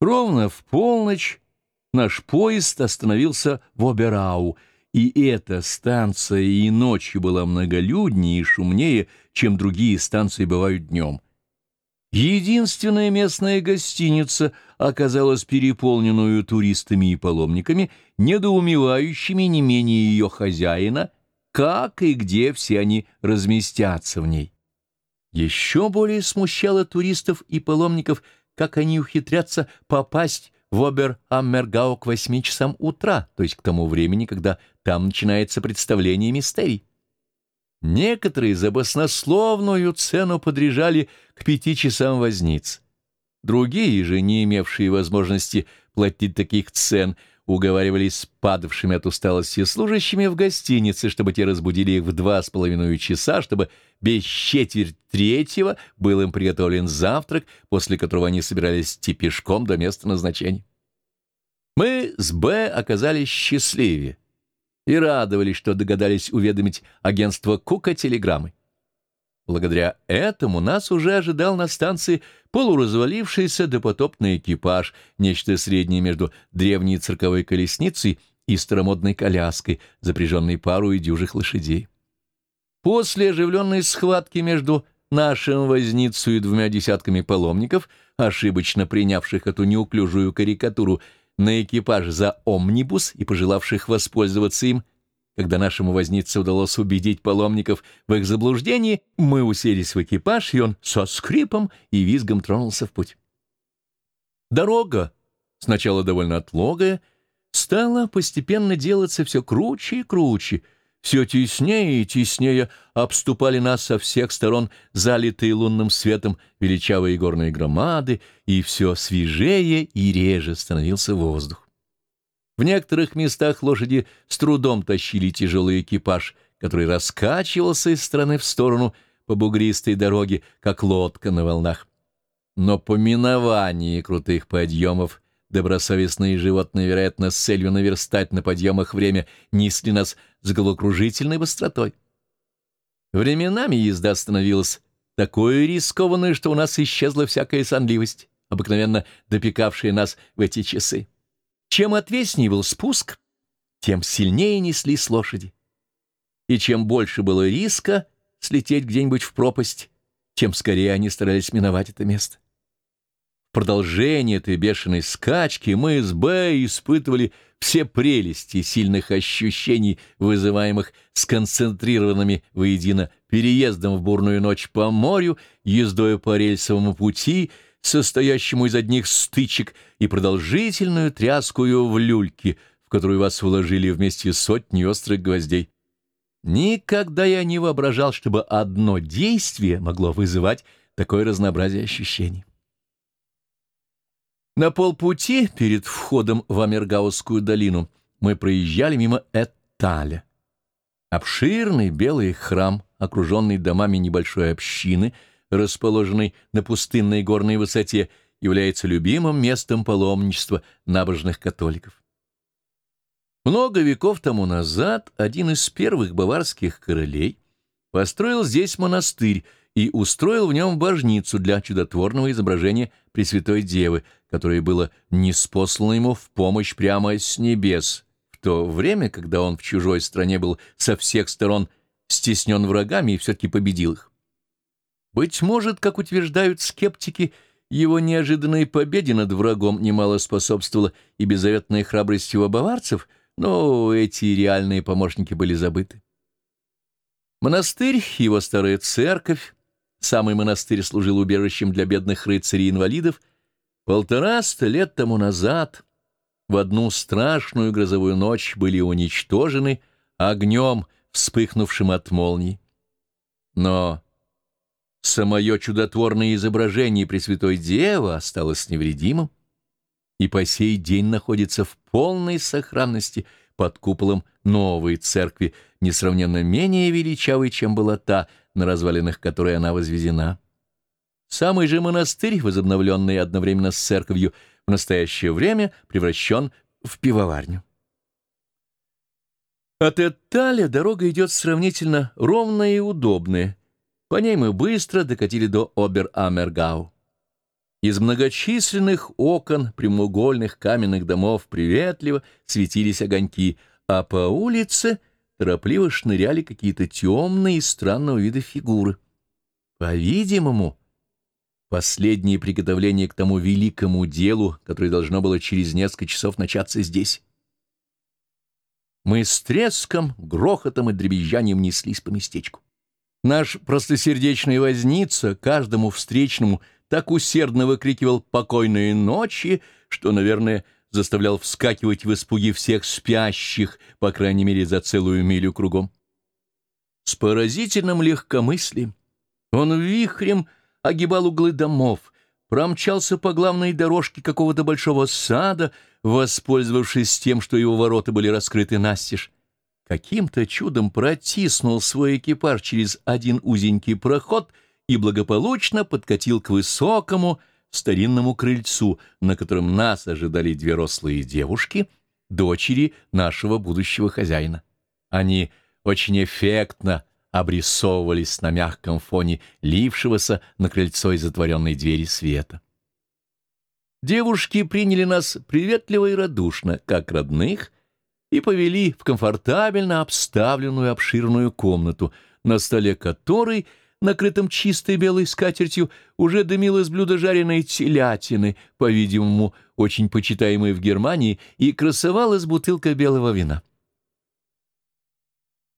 Ровно в полночь наш поезд остановился в Оберау, и эта станция и ночью была многолюднее и шумнее, чем другие станции бывают днем. Единственная местная гостиница оказалась переполненную туристами и паломниками, недоумевающими не менее ее хозяина, как и где все они разместятся в ней. Еще более смущало туристов и паломников, как они ухитрятся попасть в Обер-Аммергау к восьми часам утра, то есть к тому времени, когда там начинается представление мистерий. Некоторые за баснословную цену подряжали к пяти часам возниц. Другие же, не имевшие возможности платить таких цен, уговаривались с падавшими от усталости служащими в гостинице, чтобы те разбудили их в два с половиной часа, чтобы без четверть третьего был им приготовлен завтрак, после которого они собирались идти пешком до места назначения. Мы с Б оказались счастливее и радовались, что догадались уведомить агентство Кука телеграммы. Благодаря этому нас уже ожидал на станции полуразвалившийся допотопный экипаж, нечто среднее между древней цирковой колесницей и старомодной коляской, запряженной пару дюжих лошадей. После оживленной схватки между нашим возницей и двумя десятками паломников, ошибочно принявших эту неуклюжую карикатуру на экипаж за омнибус и пожелавших воспользоваться им, когда нашему вознице удалось убедить паломников в их заблуждении, мы уселись в экипаж, и он со скрипом и визгом тронулся в путь. Дорога, сначала довольно отлогая, стала постепенно делаться все круче и круче, все теснее и теснее обступали нас со всех сторон залитые лунным светом величавые горные громады, и все свежее и реже становился воздух. В некоторых местах лошади с трудом тащили тяжелый экипаж, который раскачивался из стороны в сторону по бугристой дороге, как лодка на волнах. Но по миновании крутых подъемов добросовестные животные, вероятно, с целью наверстать на подъемах время, несли нас с головокружительной быстротой. Временами езда становилась такой рискованной, что у нас исчезла всякая сонливость, обыкновенно допекавшая нас в эти часы. Чем отвеснее был спуск, тем сильнее неслись лошади. И чем больше было риска слететь где-нибудь в пропасть, тем скорее они старались миновать это место. В продолжение этой бешеной скачки мы с Б испытывали все прелести сильных ощущений, вызываемых сконцентрированными воедино переездом в бурную ночь по морю, ездой по рельсовому пути, состоящему из одних стычек, и продолжительную тряскую в люльке, в которую вас вложили вместе сотни острых гвоздей. Никогда я не воображал, чтобы одно действие могло вызывать такое разнообразие ощущений. На полпути перед входом в Амергаускую долину мы проезжали мимо Эталя. Обширный белый храм, окруженный домами небольшой общины, расположенный на пустынной горной высоте, является любимым местом паломничества набожных католиков. Много веков тому назад один из первых баварских королей построил здесь монастырь, и устроил в нем божницу для чудотворного изображения Пресвятой Девы, которое было неспослано ему в помощь прямо с небес, в то время, когда он в чужой стране был со всех сторон стеснен врагами и все-таки победил их. Быть может, как утверждают скептики, его неожиданной победе над врагом немало способствовала и беззаветная храбрость его баварцев, но эти реальные помощники были забыты. Монастырь, его старая церковь, самый монастырь служил убежищем для бедных рыцарей-инвалидов, полтораста лет тому назад в одну страшную грозовую ночь были уничтожены огнем, вспыхнувшим от молний. Но самое чудотворное изображение Пресвятой Девы осталось невредимым и по сей день находится в полной сохранности под куполом новой церкви, несравненно менее величавой, чем была та, на развалинах которой она возведена. Самый же монастырь, возобновленный одновременно с церковью, в настоящее время превращен в пивоварню. От Эталя дорога идет сравнительно ровная и удобная. По ней мы быстро докатили до Обер-Амергау. Из многочисленных окон прямоугольных каменных домов приветливо светились огоньки, а по улице торопливо шныряли какие-то темные и странного вида фигуры. По-видимому, последнее приготовление к тому великому делу, которое должно было через несколько часов начаться здесь. Мы с треском, грохотом и дребезжанием неслись по местечку. Наш простосердечный возница каждому встречному так усердно выкрикивал «покойные ночи», что, наверное, заставлял вскакивать в испуге всех спящих, по крайней мере, за целую милю кругом. С поразительным легкомыслием он вихрем огибал углы домов, промчался по главной дорожке какого-то большого сада, воспользовавшись тем, что его ворота были раскрыты настежь, каким-то чудом протиснул свой экипаж через один узенький проход и благополучно подкатил к высокому старинному крыльцу, на котором нас ожидали две рослые девушки, дочери нашего будущего хозяина. Они очень эффектно обрисовывались на мягком фоне лившегося на крыльцо из затворенной двери света. Девушки приняли нас приветливо и радушно, как родных, и повели в комфортабельно обставленную обширную комнату, на столе которой, накрытым чистой белой скатертью, уже дымилось блюдо жареной телятины, по-видимому, очень почитаемой в Германии, и красовалась бутылка белого вина.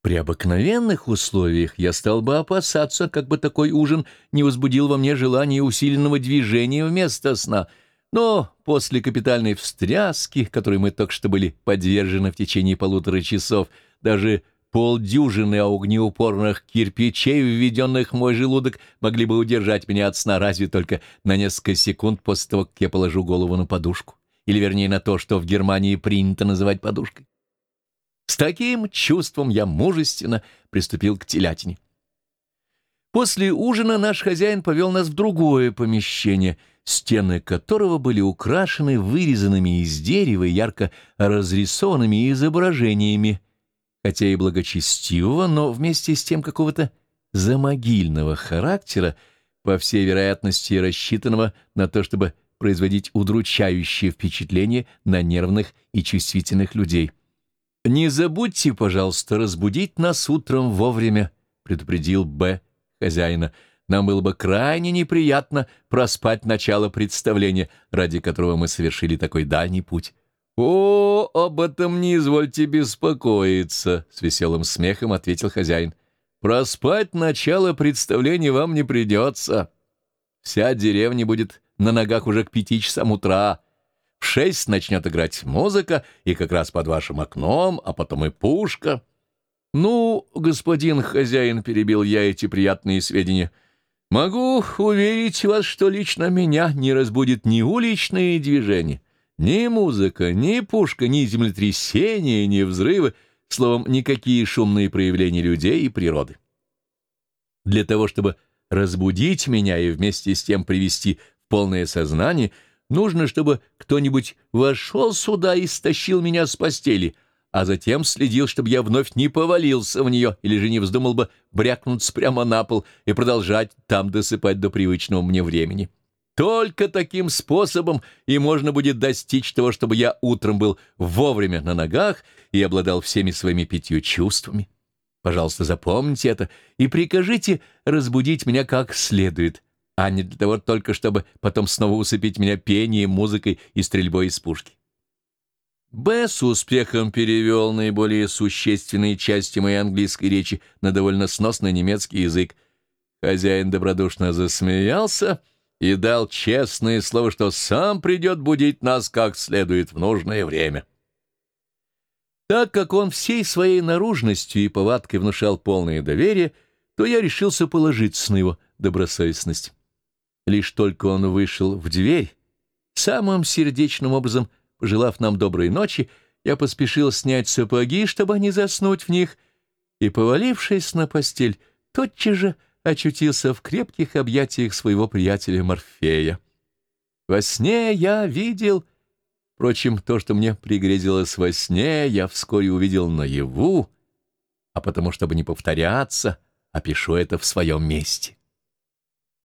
При обыкновенных условиях я стал бы опасаться, как бы такой ужин не возбудил во мне желание усиленного движения вместо сна — но после капитальной встряски, которой мы только что были подвержены в течение полутора часов, даже полдюжины огнеупорных кирпичей, введенных в мой желудок, могли бы удержать меня от сна разве только на несколько секунд после того, как я положу голову на подушку, или вернее на то, что в Германии принято называть подушкой. С таким чувством я мужественно приступил к телятине. После ужина наш хозяин повел нас в другое помещение — стены которого были украшены вырезанными из дерева ярко разрисованными изображениями, хотя и благочестивого, но вместе с тем какого-то замогильного характера, по всей вероятности рассчитанного на то, чтобы производить удручающее впечатление на нервных и чувствительных людей. «Не забудьте, пожалуйста, разбудить нас утром вовремя», — предупредил Б. хозяина, — нам было бы крайне неприятно проспать начало представления, ради которого мы совершили такой дальний путь. «О, об этом не извольте беспокоиться», — с веселым смехом ответил хозяин. «Проспать начало представления вам не придется. Вся деревня будет на ногах уже к пяти часам утра. В шесть начнет играть музыка, и как раз под вашим окном, а потом и пушка». «Ну, господин хозяин», — перебил я эти приятные сведения, — Могу уверить вас, что лично меня не разбудит ни уличные движения, ни музыка, ни пушка, ни землетрясения, ни взрывы, словом, никакие шумные проявления людей и природы. Для того, чтобы разбудить меня и вместе с тем привести в полное сознание, нужно, чтобы кто-нибудь вошел сюда и стащил меня с постели — а затем следил, чтобы я вновь не повалился в нее или же не вздумал бы брякнуться прямо на пол и продолжать там досыпать до привычного мне времени. Только таким способом и можно будет достичь того, чтобы я утром был вовремя на ногах и обладал всеми своими пятью чувствами. Пожалуйста, запомните это и прикажите разбудить меня как следует, а не для того только, чтобы потом снова усыпить меня пением, музыкой и стрельбой из пушки. Б. с успехом перевел наиболее существенные части моей английской речи на довольно сносный немецкий язык. Хозяин добродушно засмеялся и дал честное слово, что сам придет будить нас как следует в нужное время. Так как он всей своей наружностью и повадкой внушал полное доверие, то я решился положиться на его добросовестность. Лишь только он вышел в дверь, самым сердечным образом — Пожелав нам доброй ночи, я поспешил снять сапоги, чтобы не заснуть в них, и, повалившись на постель, тотчас же очутился в крепких объятиях своего приятеля Морфея. Во сне я видел... Впрочем, то, что мне пригрезилось во сне, я вскоре увидел наяву, а потому, чтобы не повторяться, опишу это в своем месте.